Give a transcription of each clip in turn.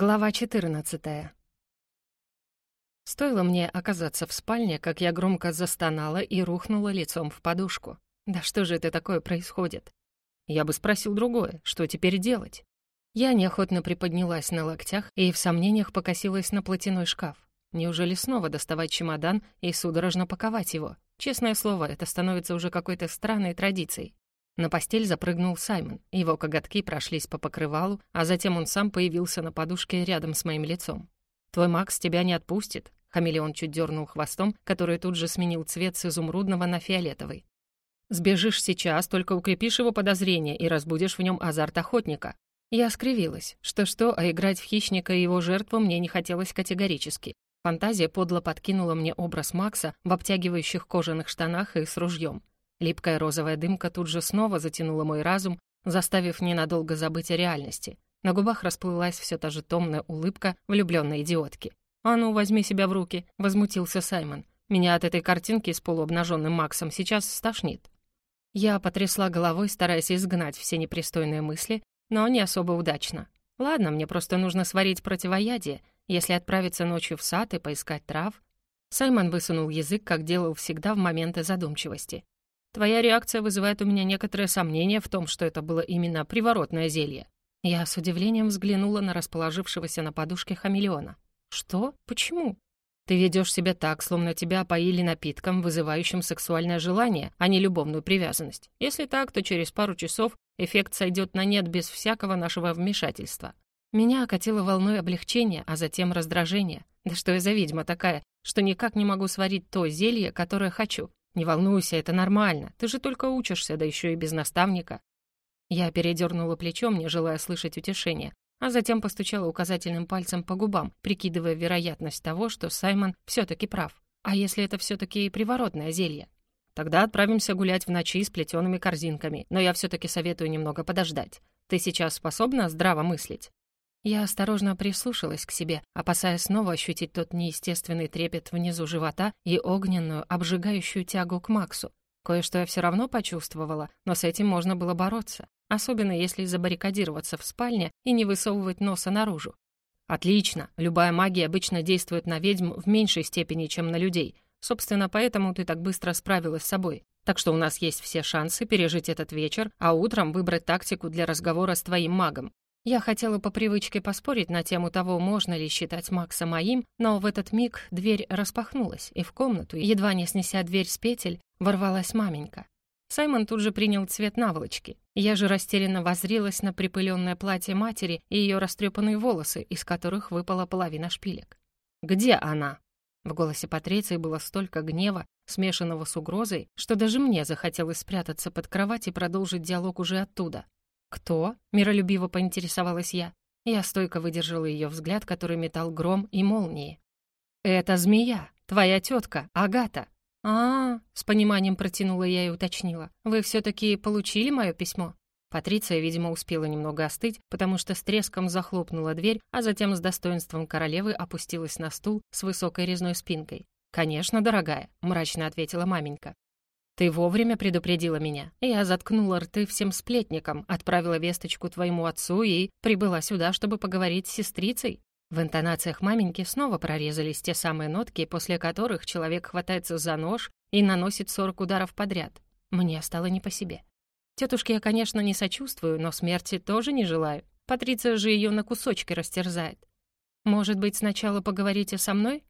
Глава 14. Стоило мне оказаться в спальне, как я громко застонала и рухнула лицом в подушку. Да что же это такое происходит? Я бы спросил другое, что теперь делать? Я неохотно приподнялась на локтях и в сомнениях покосилась на платяной шкаф. Неужели снова доставать чемодан и судорожно паковать его? Честное слово, это становится уже какой-то странной традицией. На постель запрыгнул Саймон. Его коготки прошлись по покрывалу, а затем он сам появился на подушке рядом с моим лицом. «Твой Макс тебя не отпустит?» Хамелеон чуть дернул хвостом, который тут же сменил цвет с изумрудного на фиолетовый. «Сбежишь сейчас, только укрепишь его подозрения и разбудишь в нем азарт охотника». Я скривилась. Что-что, а играть в хищника и его жертву мне не хотелось категорически. Фантазия подло подкинула мне образ Макса в обтягивающих кожаных штанах и с ружьем. Липкая розовая дымка тут же снова затянула мой разум, заставив ненадолго забыть о реальности. На губах расплылась все та же томная улыбка влюбленной идиотки. «А ну, возьми себя в руки», — возмутился Саймон. «Меня от этой картинки с полуобнаженным Максом сейчас стошнит». Я потрясла головой, стараясь изгнать все непристойные мысли, но не особо удачно. Ладно, мне просто нужно сварить противоядие, если отправиться ночью в сад и поискать трав. Саймон высунул язык, как делал всегда в моменты задумчивости. Твоя реакция вызывает у меня некоторое сомнение в том, что это было именно приворотное зелье». Я с удивлением взглянула на расположившегося на подушке хамелеона. «Что? Почему?» «Ты ведешь себя так, словно тебя опоили напитком, вызывающим сексуальное желание, а не любовную привязанность. Если так, то через пару часов эффект сойдет на нет без всякого нашего вмешательства». Меня окатило волной облегчения, а затем раздражения. Да что я за ведьма такая, что никак не могу сварить то зелье, которое хочу. «Не волнуйся, это нормально. Ты же только учишься, да еще и без наставника». Я передернула плечом, не желая слышать утешения, а затем постучала указательным пальцем по губам, прикидывая вероятность того, что Саймон все-таки прав. А если это все-таки приворотное зелье? Тогда отправимся гулять в ночи с плетеными корзинками, но я все-таки советую немного подождать. Ты сейчас способна здраво мыслить? Я осторожно прислушалась к себе, опасаясь снова ощутить тот неестественный трепет внизу живота и огненную, обжигающую тягу к Максу. Кое-что я все равно почувствовала, но с этим можно было бороться, особенно если забаррикадироваться в спальне и не высовывать носа наружу. «Отлично! Любая магия обычно действует на ведьм в меньшей степени, чем на людей. Собственно, поэтому ты так быстро справилась с собой. Так что у нас есть все шансы пережить этот вечер, а утром выбрать тактику для разговора с твоим магом. Я хотела по привычке поспорить на тему того, можно ли считать Макса моим, но в этот миг дверь распахнулась, и в комнату, едва не снеся дверь с петель, ворвалась маменька. Саймон тут же принял цвет наволочки. Я же растерянно возрилась на припыленное платье матери и ее растрепанные волосы, из которых выпала половина шпилек. «Где она?» В голосе Патриции было столько гнева, смешанного с угрозой, что даже мне захотелось спрятаться под кровать и продолжить диалог уже оттуда. «Кто?» — миролюбиво поинтересовалась я. Я стойко выдержала ее взгляд, который метал гром и молнии. «Это змея, твоя тетка, Агата». А, -а, а с пониманием протянула я и уточнила. «Вы все-таки получили мое письмо?» Патриция, видимо, успела немного остыть, потому что с треском захлопнула дверь, а затем с достоинством королевы опустилась на стул с высокой резной спинкой. «Конечно, дорогая», — мрачно ответила маменька. «Ты вовремя предупредила меня. Я заткнула рты всем сплетникам, отправила весточку твоему отцу и прибыла сюда, чтобы поговорить с сестрицей». В интонациях маменьки снова прорезались те самые нотки, после которых человек хватается за нож и наносит сорок ударов подряд. Мне стало не по себе. Тетушке я, конечно, не сочувствую, но смерти тоже не желаю. Патриция же ее на кусочки растерзает. Может быть, сначала поговорите со мной?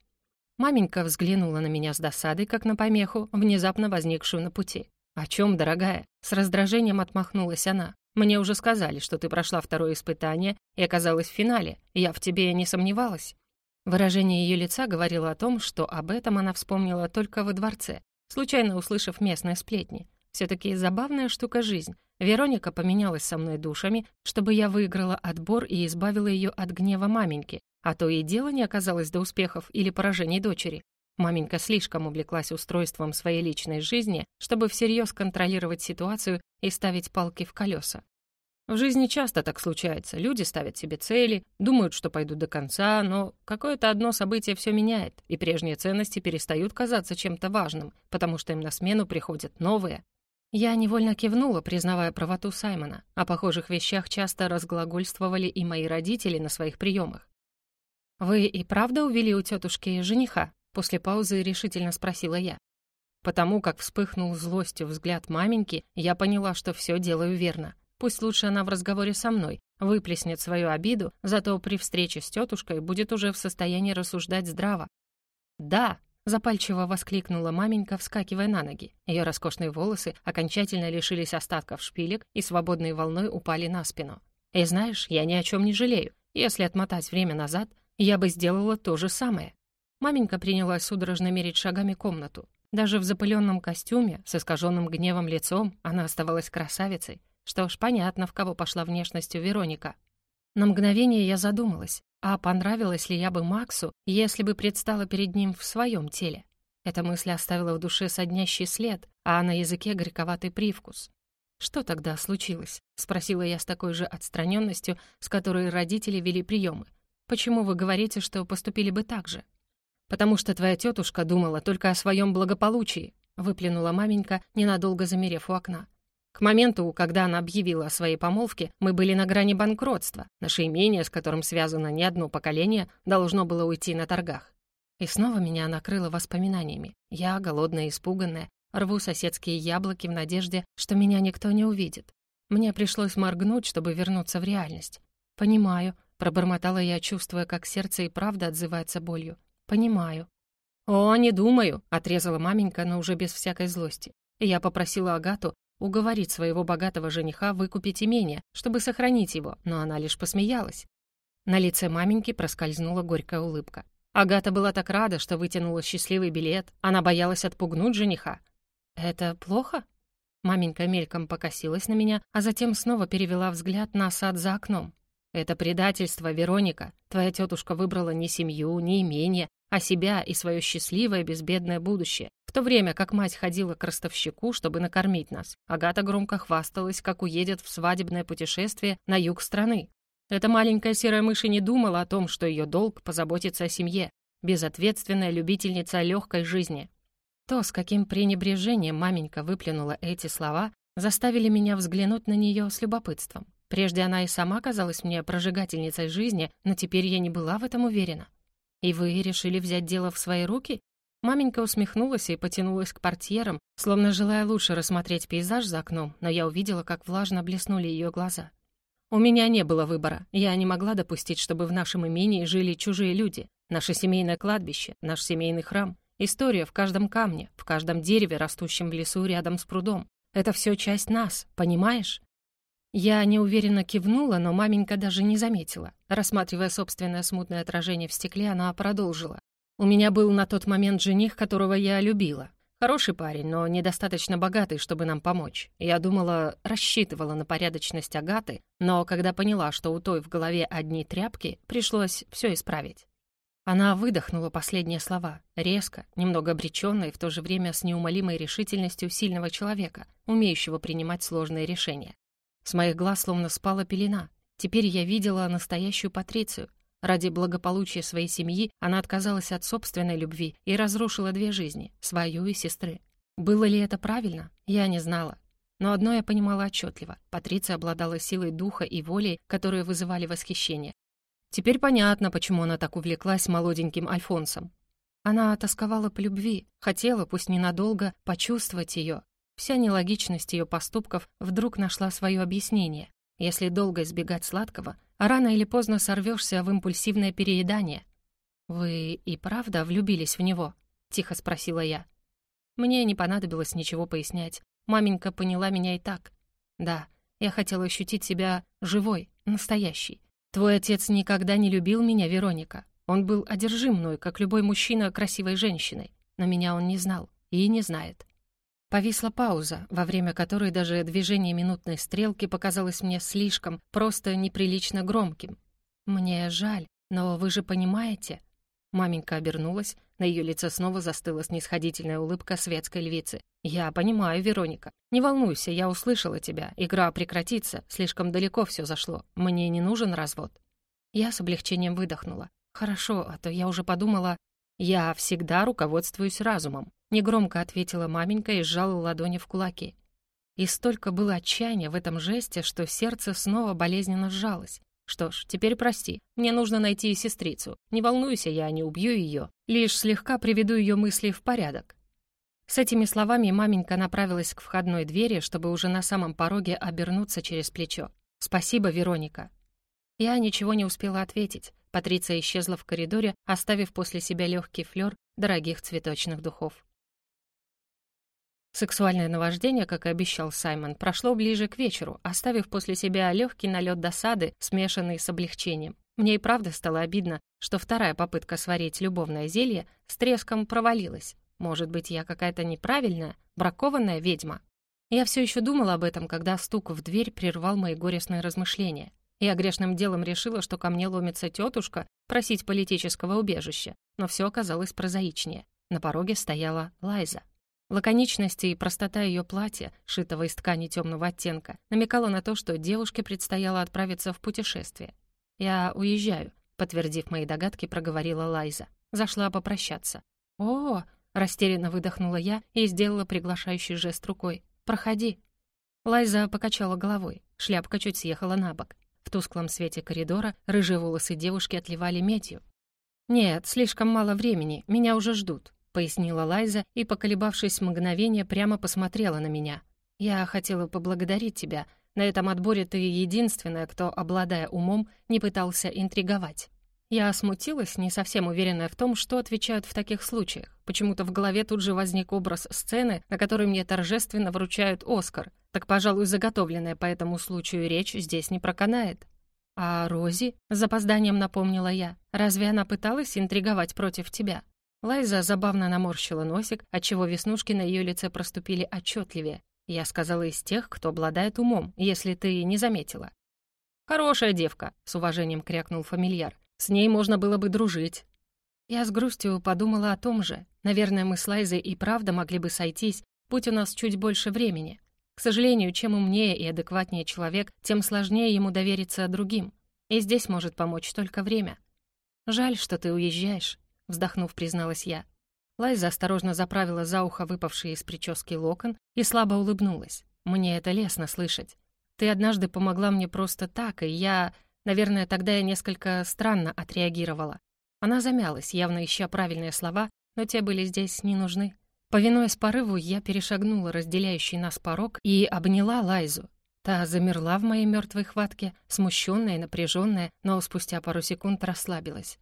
Маменька взглянула на меня с досадой, как на помеху, внезапно возникшую на пути. «О чем, дорогая?» С раздражением отмахнулась она. «Мне уже сказали, что ты прошла второе испытание и оказалась в финале. Я в тебе не сомневалась». Выражение ее лица говорило о том, что об этом она вспомнила только во дворце, случайно услышав местные сплетни. Все-таки забавная штука жизнь. Вероника поменялась со мной душами, чтобы я выиграла отбор и избавила ее от гнева маменьки, а то и дело не оказалось до успехов или поражений дочери. Маменька слишком увлеклась устройством своей личной жизни, чтобы всерьез контролировать ситуацию и ставить палки в колеса. В жизни часто так случается. Люди ставят себе цели, думают, что пойдут до конца, но какое-то одно событие все меняет, и прежние ценности перестают казаться чем-то важным, потому что им на смену приходят новые. Я невольно кивнула, признавая правоту Саймона. О похожих вещах часто разглагольствовали и мои родители на своих приемах. «Вы и правда увели у тетушки жениха?» После паузы решительно спросила я. Потому как вспыхнул злостью взгляд маменьки, я поняла, что все делаю верно. Пусть лучше она в разговоре со мной выплеснет свою обиду, зато при встрече с тетушкой будет уже в состоянии рассуждать здраво. «Да!» — запальчиво воскликнула маменька, вскакивая на ноги. Ее роскошные волосы окончательно лишились остатков шпилек и свободной волной упали на спину. «И знаешь, я ни о чем не жалею. Если отмотать время назад, я бы сделала то же самое». Маменька принялась судорожно мерить шагами комнату. Даже в запыленном костюме, с искаженным гневом лицом, она оставалась красавицей. Что ж, понятно, в кого пошла внешностью Вероника. На мгновение я задумалась, а понравилась ли я бы Максу, если бы предстала перед ним в своем теле? Эта мысль оставила в душе соднящий след, а на языке горьковатый привкус. «Что тогда случилось?» — спросила я с такой же отстраненностью, с которой родители вели приемы. «Почему вы говорите, что поступили бы так же?» «Потому что твоя тетушка думала только о своем благополучии», — выплюнула маменька, ненадолго замерев у окна. К моменту, когда она объявила о своей помолвке, мы были на грани банкротства. Наше имение, с которым связано не одно поколение, должно было уйти на торгах. И снова меня накрыло воспоминаниями. Я, голодная и испуганная, рву соседские яблоки в надежде, что меня никто не увидит. Мне пришлось моргнуть, чтобы вернуться в реальность. «Понимаю», — пробормотала я, чувствуя, как сердце и правда отзывается болью. «Понимаю». «О, не думаю», — отрезала маменька, но уже без всякой злости. я попросила Агату уговорить своего богатого жениха выкупить имение, чтобы сохранить его, но она лишь посмеялась. На лице маменьки проскользнула горькая улыбка. Агата была так рада, что вытянула счастливый билет. Она боялась отпугнуть жениха. «Это плохо?» Маменька мельком покосилась на меня, а затем снова перевела взгляд на сад за окном. «Это предательство, Вероника. Твоя тетушка выбрала не семью, не имение, а себя и свое счастливое безбедное будущее. В то время как мать ходила к ростовщику, чтобы накормить нас, Агата громко хвасталась, как уедет в свадебное путешествие на юг страны. Эта маленькая серая мышь и не думала о том, что ее долг позаботиться о семье, безответственная любительница легкой жизни. То, с каким пренебрежением маменька выплюнула эти слова, заставили меня взглянуть на нее с любопытством. Прежде она и сама казалась мне прожигательницей жизни, но теперь я не была в этом уверена. «И вы решили взять дело в свои руки?» Маменька усмехнулась и потянулась к портьерам, словно желая лучше рассмотреть пейзаж за окном, но я увидела, как влажно блеснули ее глаза. «У меня не было выбора. Я не могла допустить, чтобы в нашем имении жили чужие люди. Наше семейное кладбище, наш семейный храм. История в каждом камне, в каждом дереве, растущем в лесу рядом с прудом. Это все часть нас, понимаешь?» Я неуверенно кивнула, но маменька даже не заметила. Рассматривая собственное смутное отражение в стекле, она продолжила. «У меня был на тот момент жених, которого я любила. Хороший парень, но недостаточно богатый, чтобы нам помочь. Я думала, рассчитывала на порядочность Агаты, но когда поняла, что у той в голове одни тряпки, пришлось все исправить». Она выдохнула последние слова, резко, немного обреченно и в то же время с неумолимой решительностью сильного человека, умеющего принимать сложные решения. С моих глаз словно спала пелена. Теперь я видела настоящую Патрицию. Ради благополучия своей семьи она отказалась от собственной любви и разрушила две жизни — свою и сестры. Было ли это правильно? Я не знала. Но одно я понимала отчетливо. Патриция обладала силой духа и волей, которые вызывали восхищение. Теперь понятно, почему она так увлеклась молоденьким Альфонсом. Она тосковала по любви, хотела, пусть ненадолго, почувствовать ее, Вся нелогичность ее поступков вдруг нашла свое объяснение. Если долго избегать сладкого, рано или поздно сорвешься в импульсивное переедание. «Вы и правда влюбились в него?» — тихо спросила я. Мне не понадобилось ничего пояснять. Маменька поняла меня и так. Да, я хотела ощутить себя живой, настоящей. Твой отец никогда не любил меня, Вероника. Он был одержим мной, как любой мужчина красивой женщиной. Но меня он не знал и не знает. Повисла пауза, во время которой даже движение минутной стрелки показалось мне слишком, просто неприлично громким. «Мне жаль, но вы же понимаете...» Маменька обернулась, на ее лице снова застыла снисходительная улыбка светской львицы. «Я понимаю, Вероника. Не волнуйся, я услышала тебя. Игра прекратится, слишком далеко все зашло. Мне не нужен развод». Я с облегчением выдохнула. «Хорошо, а то я уже подумала...» «Я всегда руководствуюсь разумом», — негромко ответила маменька и сжала ладони в кулаки. И столько было отчаяния в этом жесте, что сердце снова болезненно сжалось. Что ж, теперь прости. Мне нужно найти сестрицу. Не волнуйся, я не убью ее. Лишь слегка приведу ее мысли в порядок. С этими словами маменька направилась к входной двери, чтобы уже на самом пороге обернуться через плечо. «Спасибо, Вероника». Я ничего не успела ответить. Патриция исчезла в коридоре, оставив после себя легкий флёр дорогих цветочных духов. Сексуальное наваждение, как и обещал Саймон, прошло ближе к вечеру, оставив после себя легкий налет досады, смешанный с облегчением. Мне и правда стало обидно, что вторая попытка сварить любовное зелье с треском провалилась. Может быть, я какая-то неправильная, бракованная ведьма? Я все еще думала об этом, когда стук в дверь прервал мои горестные размышления. Я грешным делом решила, что ко мне ломится тетушка просить политического убежища, но все оказалось прозаичнее. На пороге стояла Лайза. Лаконичность и простота ее платья, шитого из ткани темного оттенка, намекала на то, что девушке предстояло отправиться в путешествие. «Я уезжаю», — подтвердив мои догадки, проговорила Лайза. Зашла попрощаться. «О!» — растерянно выдохнула я и сделала приглашающий жест рукой. «Проходи». Лайза покачала головой. Шляпка чуть съехала на бок. В тусклом свете коридора рыжие волосы девушки отливали медью. «Нет, слишком мало времени, меня уже ждут», — пояснила Лайза и, поколебавшись мгновение, прямо посмотрела на меня. «Я хотела поблагодарить тебя. На этом отборе ты единственная, кто, обладая умом, не пытался интриговать». Я смутилась, не совсем уверенная в том, что отвечают в таких случаях. Почему-то в голове тут же возник образ сцены, на которой мне торжественно вручают «Оскар». Так, пожалуй, заготовленная по этому случаю речь здесь не проканает. «А Рози?» — с запозданием напомнила я. «Разве она пыталась интриговать против тебя?» Лайза забавно наморщила носик, отчего веснушки на ее лице проступили отчетливее. Я сказала из тех, кто обладает умом, если ты не заметила. «Хорошая девка», — с уважением крякнул фамильяр. «С ней можно было бы дружить». Я с грустью подумала о том же. Наверное, мы с Лайзой и правда могли бы сойтись, будь у нас чуть больше времени. К сожалению, чем умнее и адекватнее человек, тем сложнее ему довериться другим. И здесь может помочь только время. «Жаль, что ты уезжаешь», вздохнув, призналась я. Лайза осторожно заправила за ухо выпавший из прически локон и слабо улыбнулась. «Мне это лестно слышать. Ты однажды помогла мне просто так, и я... Наверное, тогда я несколько странно отреагировала». Она замялась, явно ища правильные слова, но те были здесь не нужны. Повинуясь порыву, я перешагнула разделяющий нас порог и обняла Лайзу. Та замерла в моей мертвой хватке, смущенная напряженная, но спустя пару секунд расслабилась.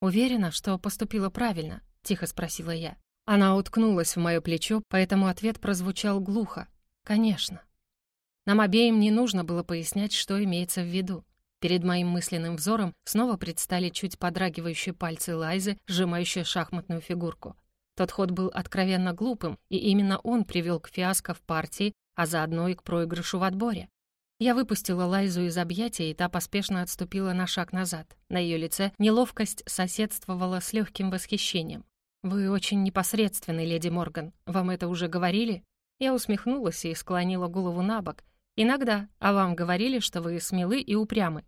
«Уверена, что поступила правильно?» — тихо спросила я. Она уткнулась в мое плечо, поэтому ответ прозвучал глухо. «Конечно». Нам обеим не нужно было пояснять, что имеется в виду. Перед моим мысленным взором снова предстали чуть подрагивающие пальцы Лайзы, сжимающие шахматную фигурку. Тот ход был откровенно глупым, и именно он привел к фиаско в партии, а заодно и к проигрышу в отборе. Я выпустила Лайзу из объятия, и та поспешно отступила на шаг назад. На ее лице неловкость соседствовала с легким восхищением. «Вы очень непосредственный, леди Морган. Вам это уже говорили?» Я усмехнулась и склонила голову на бок. «Иногда. А вам говорили, что вы смелы и упрямы?»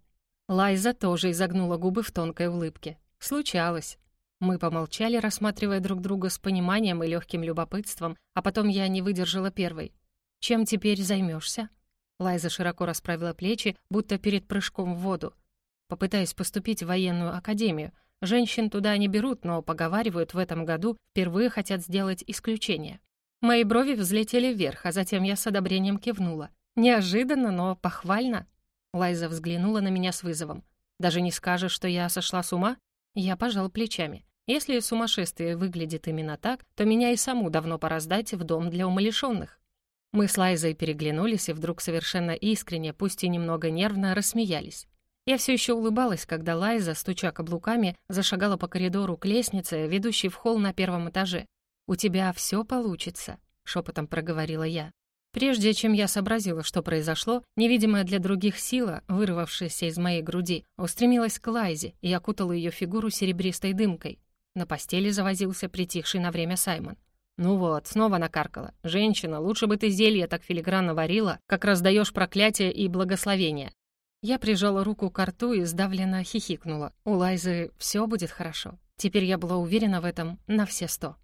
Лайза тоже изогнула губы в тонкой улыбке. «Случалось». Мы помолчали, рассматривая друг друга с пониманием и легким любопытством, а потом я не выдержала первой. «Чем теперь займешься? Лайза широко расправила плечи, будто перед прыжком в воду. Попытаюсь поступить в военную академию. Женщин туда не берут, но, поговаривают, в этом году впервые хотят сделать исключение. Мои брови взлетели вверх, а затем я с одобрением кивнула. Неожиданно, но похвально. Лайза взглянула на меня с вызовом. «Даже не скажешь, что я сошла с ума?» Я пожал плечами. Если сумасшествие выглядит именно так, то меня и саму давно пора сдать в дом для умалишенных. Мы с Лайзой переглянулись и вдруг совершенно искренне, пусть и немного нервно, рассмеялись. Я все еще улыбалась, когда Лайза, стуча каблуками, зашагала по коридору к лестнице, ведущей в холл на первом этаже. «У тебя все получится», — шепотом проговорила я. Прежде чем я сообразила, что произошло, невидимая для других сила, вырвавшаяся из моей груди, устремилась к Лайзе и окутала ее фигуру серебристой дымкой. На постели завозился притихший на время Саймон. «Ну вот, снова накаркала. Женщина, лучше бы ты зелье так филигранно варила, как раздаешь проклятие и благословение». Я прижала руку к рту и сдавленно хихикнула. У Лайзы все будет хорошо. Теперь я была уверена в этом на все сто.